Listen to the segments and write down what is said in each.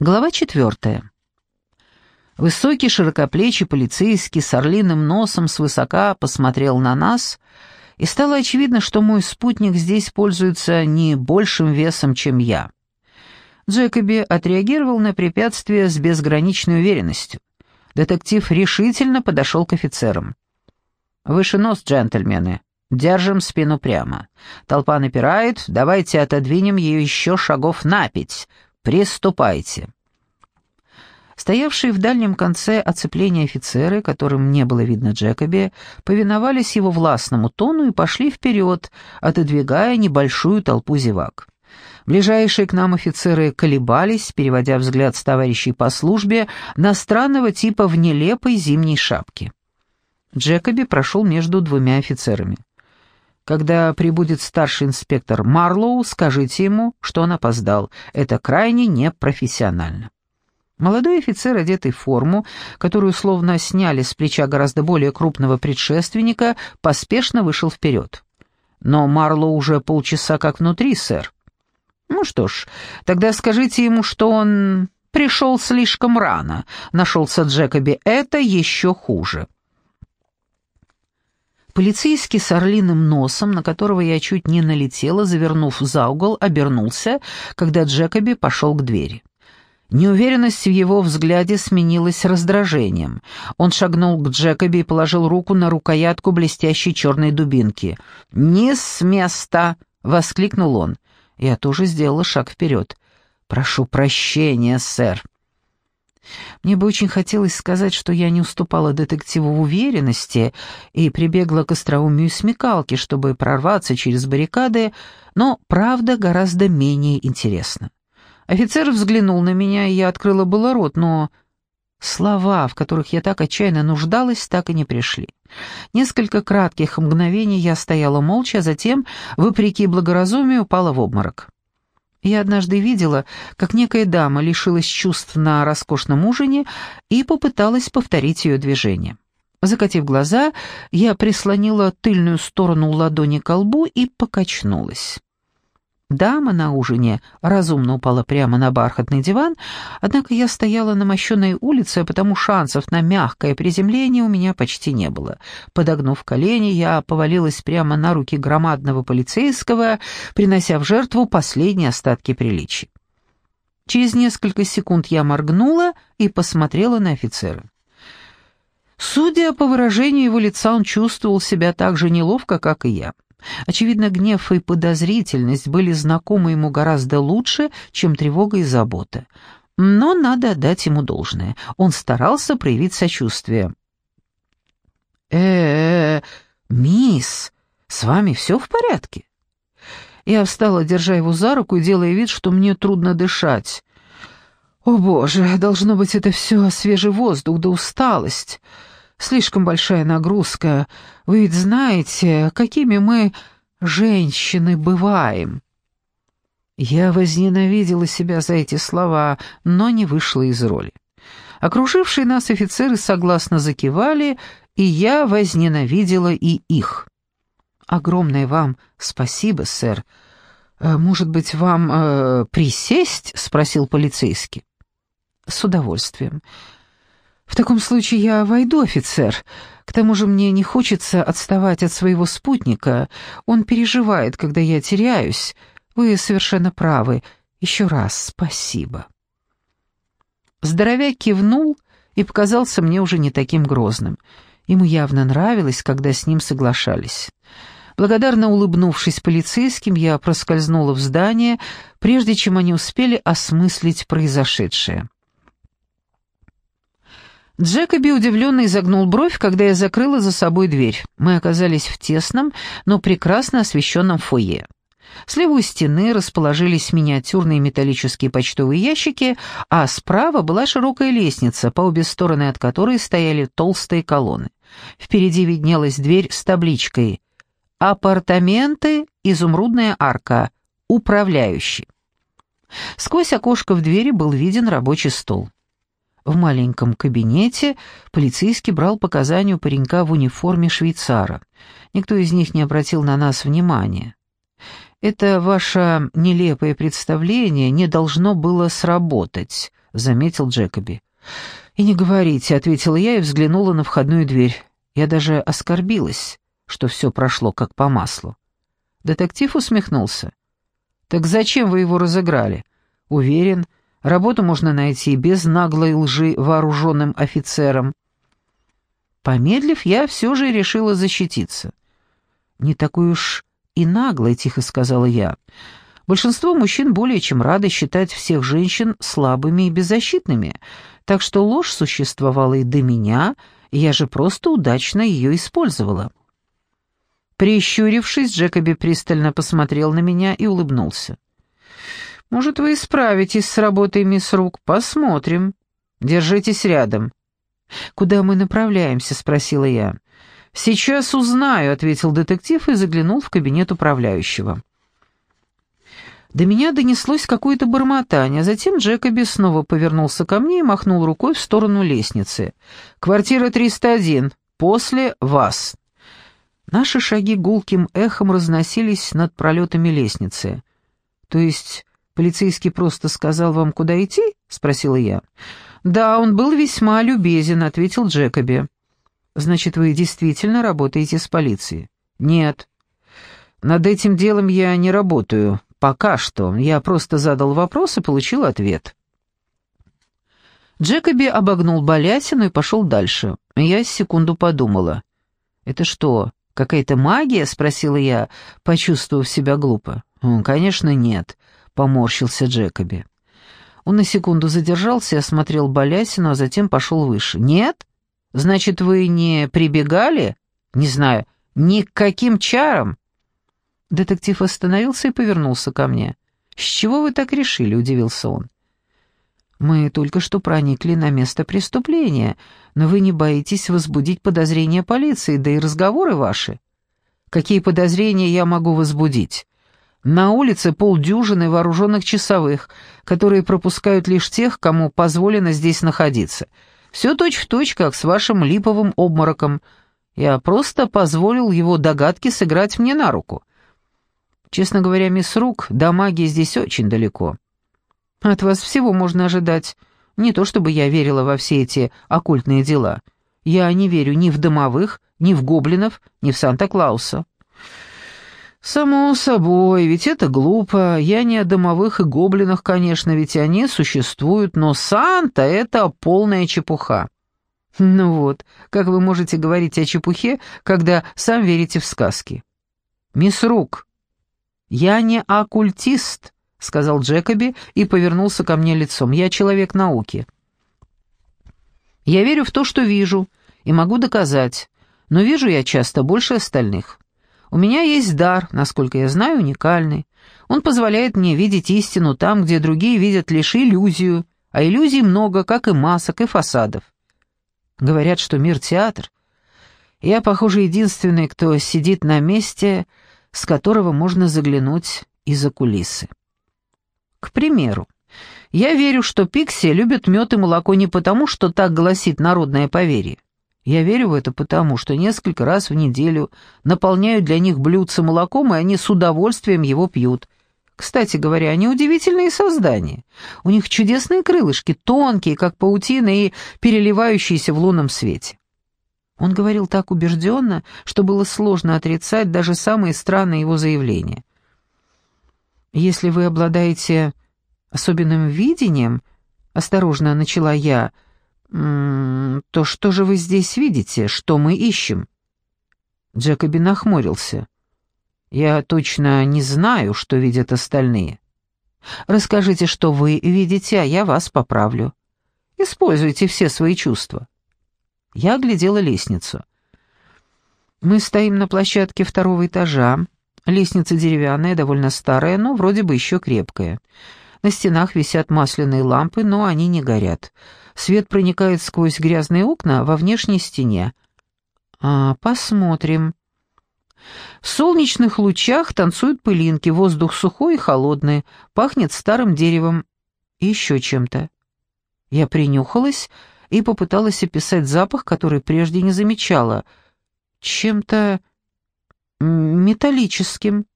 Глава четвертая. Высокий широкоплечий полицейский с орлиным носом свысока посмотрел на нас, и стало очевидно, что мой спутник здесь пользуется не большим весом, чем я. Джекоби отреагировал на препятствие с безграничной уверенностью. Детектив решительно подошел к офицерам. «Выше нос, джентльмены. Держим спину прямо. Толпа напирает, давайте отодвинем ее еще шагов на пять. Приступайте». Стоявшие в дальнем конце оцепления офицеры, которым не было видно Джекоби, повиновались его властному тону и пошли вперед, отодвигая небольшую толпу зевак. Ближайшие к нам офицеры колебались, переводя взгляд с товарищей по службе на странного типа в нелепой зимней шапке. Джекоби прошел между двумя офицерами. Когда прибудет старший инспектор Марлоу, скажите ему, что он опоздал. Это крайне непрофессионально. Молодой офицер, одетый в форму, которую словно сняли с плеча гораздо более крупного предшественника, поспешно вышел вперед. «Но Марлоу уже полчаса как внутри, сэр». «Ну что ж, тогда скажите ему, что он пришел слишком рано», — нашелся Джекоби. «Это еще хуже». Полицейский с орлиным носом, на которого я чуть не налетела, завернув за угол, обернулся, когда Джекоби пошел к двери. Неуверенность в его взгляде сменилась раздражением. Он шагнул к Джекоби и положил руку на рукоятку блестящей черной дубинки. «Не с места!» — воскликнул он. Я тоже сделала шаг вперед. «Прошу прощения, сэр». Мне бы очень хотелось сказать, что я не уступала детективу в уверенности и прибегла к остроумию смекалки, чтобы прорваться через баррикады, но правда гораздо менее интересна. Офицер взглянул на меня, и я открыла было рот, но слова, в которых я так отчаянно нуждалась, так и не пришли. Несколько кратких мгновений я стояла молча, а затем, вопреки благоразумию, упала в обморок. Я однажды видела, как некая дама лишилась чувств на роскошном ужине и попыталась повторить ее движение. Закатив глаза, я прислонила тыльную сторону ладони к лбу и покачнулась. Дама на ужине разумно упала прямо на бархатный диван, однако я стояла на мощенной улице, потому шансов на мягкое приземление у меня почти не было. Подогнув колени, я повалилась прямо на руки громадного полицейского, принося в жертву последние остатки приличий. Через несколько секунд я моргнула и посмотрела на офицера. Судя по выражению его лица, он чувствовал себя так же неловко, как и я. Очевидно, гнев и подозрительность были знакомы ему гораздо лучше, чем тревога и забота. Но надо отдать ему должное. Он старался проявить сочувствие. э э мисс, с вами все в порядке?» Я встала, держа его за руку и делая вид, что мне трудно дышать. «О, Боже, должно быть, это все свежий воздух да усталость. Слишком большая нагрузка. Вы ведь знаете, какими мы, женщины, бываем». Я возненавидела себя за эти слова, но не вышла из роли. Окружившие нас офицеры согласно закивали, и я возненавидела и их. «Огромное вам спасибо, сэр. Э, может быть, вам э, присесть?» — спросил полицейский. «С удовольствием. «В таком случае я войду, офицер. К тому же мне не хочется отставать от своего спутника. Он переживает, когда я теряюсь. Вы совершенно правы. Еще раз спасибо». Здоровяк кивнул и показался мне уже не таким грозным. Ему явно нравилось, когда с ним соглашались. Благодарно улыбнувшись полицейским, я проскользнула в здание, прежде чем они успели осмыслить произошедшее. Джекоби удивленно изогнул бровь, когда я закрыла за собой дверь. Мы оказались в тесном, но прекрасно освещенном фойе. Слева у стены расположились миниатюрные металлические почтовые ящики, а справа была широкая лестница, по обе стороны от которой стояли толстые колонны. Впереди виднелась дверь с табличкой «Апартаменты, изумрудная арка, управляющий». Сквозь окошко в двери был виден рабочий стол. В маленьком кабинете полицейский брал показания у паренька в униформе швейцара. Никто из них не обратил на нас внимания. Это ваше нелепое представление не должно было сработать, заметил Джекоби. «И не говорите», — ответила я и взглянула на входную дверь. Я даже оскорбилась, что все прошло как по маслу. Детектив усмехнулся. «Так зачем вы его разыграли? Уверен, работу можно найти без наглой лжи вооруженным офицером». Помедлив, я все же решила защититься. «Не такой уж и наглой», — тихо сказала я. «Большинство мужчин более чем рады считать всех женщин слабыми и беззащитными, так что ложь существовала и до меня, я же просто удачно ее использовала». Прищурившись, Джекоби пристально посмотрел на меня и улыбнулся. «Может, вы справитесь с работой, мисс Рук? Посмотрим. Держитесь рядом». «Куда мы направляемся?» — спросила я. «Сейчас узнаю», — ответил детектив и заглянул в кабинет управляющего. До меня донеслось какое-то бормотание, а затем Джекоби снова повернулся ко мне и махнул рукой в сторону лестницы. «Квартира 301. После вас». Наши шаги гулким эхом разносились над пролетами лестницы. «То есть полицейский просто сказал вам, куда идти?» — спросила я. «Да, он был весьма любезен», — ответил Джекоби. «Значит, вы действительно работаете с полицией?» «Нет. Над этим делом я не работаю. Пока что. Я просто задал вопрос и получил ответ». Джекоби обогнул Балятину и пошел дальше. Я секунду подумала. «Это что, какая-то магия?» — спросила я, почувствовав себя глупо. «Конечно, нет», — поморщился Джекоби. Он на секунду задержался и осмотрел Балясину, а затем пошел выше. «Нет? Значит, вы не прибегали? Не знаю, ни к каким чарам?» Детектив остановился и повернулся ко мне. «С чего вы так решили?» — удивился он. «Мы только что проникли на место преступления, но вы не боитесь возбудить подозрения полиции, да и разговоры ваши. Какие подозрения я могу возбудить? На улице полдюжины вооруженных часовых, которые пропускают лишь тех, кому позволено здесь находиться. Все точь-в-точь, как с вашим липовым обмороком. Я просто позволил его догадке сыграть мне на руку. Честно говоря, мисс Рук, до магии здесь очень далеко. От вас всего можно ожидать. Не то чтобы я верила во все эти оккультные дела. Я не верю ни в домовых, ни в гоблинов, ни в Санта-Клауса. «Само собой, ведь это глупо. Я не о домовых и гоблинах, конечно, ведь они существуют, но Санта — это полная чепуха». «Ну вот, как вы можете говорить о чепухе, когда сам верите в сказки?» «Мисс Рук, я не оккультист», — сказал Джекоби и повернулся ко мне лицом. «Я человек науки». «Я верю в то, что вижу, и могу доказать, но вижу я часто больше остальных». У меня есть дар, насколько я знаю, уникальный. Он позволяет мне видеть истину там, где другие видят лишь иллюзию, а иллюзий много, как и масок, и фасадов. Говорят, что мир — театр. Я, похоже, единственный, кто сидит на месте, с которого можно заглянуть из-за кулисы. К примеру, я верю, что пикси любят мед и молоко не потому, что так гласит народное поверье. Я верю в это потому, что несколько раз в неделю наполняю для них блюдце молоком, и они с удовольствием его пьют. Кстати говоря, они удивительные создания. У них чудесные крылышки, тонкие, как паутина, и переливающиеся в лунном свете. Он говорил так убежденно, что было сложно отрицать даже самые странные его заявления. «Если вы обладаете особенным видением», — осторожно начала я, — то что же вы здесь видите? Что мы ищем?» Джекоби нахмурился. «Я точно не знаю, что видят остальные. Расскажите, что вы видите, а я вас поправлю. Используйте все свои чувства». Я глядела лестницу. Мы стоим на площадке второго этажа. Лестница деревянная, довольно старая, но вроде бы еще крепкая. На стенах висят масляные лампы, но они не горят. Свет проникает сквозь грязные окна во внешней стене. А, посмотрим. В солнечных лучах танцуют пылинки, воздух сухой и холодный, пахнет старым деревом и еще чем-то. Я принюхалась и попыталась описать запах, который прежде не замечала. Чем-то металлическим.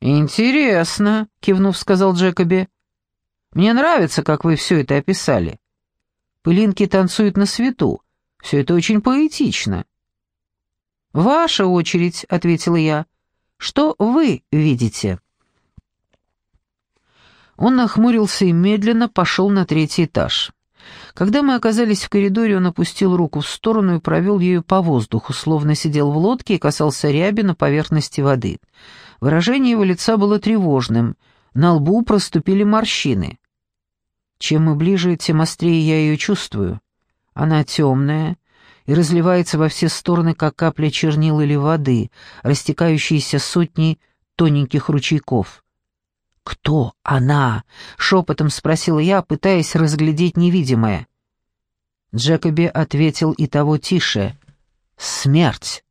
«Интересно», — кивнув, сказал Джекоби. Мне нравится, как вы все это описали. Пылинки танцуют на свету. Все это очень поэтично». «Ваша очередь», — ответила я. «Что вы видите?» Он нахмурился и медленно пошел на третий этаж. Когда мы оказались в коридоре, он опустил руку в сторону и провел ею по воздуху, словно сидел в лодке и касался ряби на поверхности воды. Выражение его лица было тревожным, на лбу проступили морщины. Чем мы ближе, тем острее я ее чувствую. Она темная и разливается во все стороны, как капля чернил или воды, растекающиеся сотни тоненьких ручейков. «Кто она?» — шепотом спросила я, пытаясь разглядеть невидимое. Джекоби ответил и того тише. «Смерть».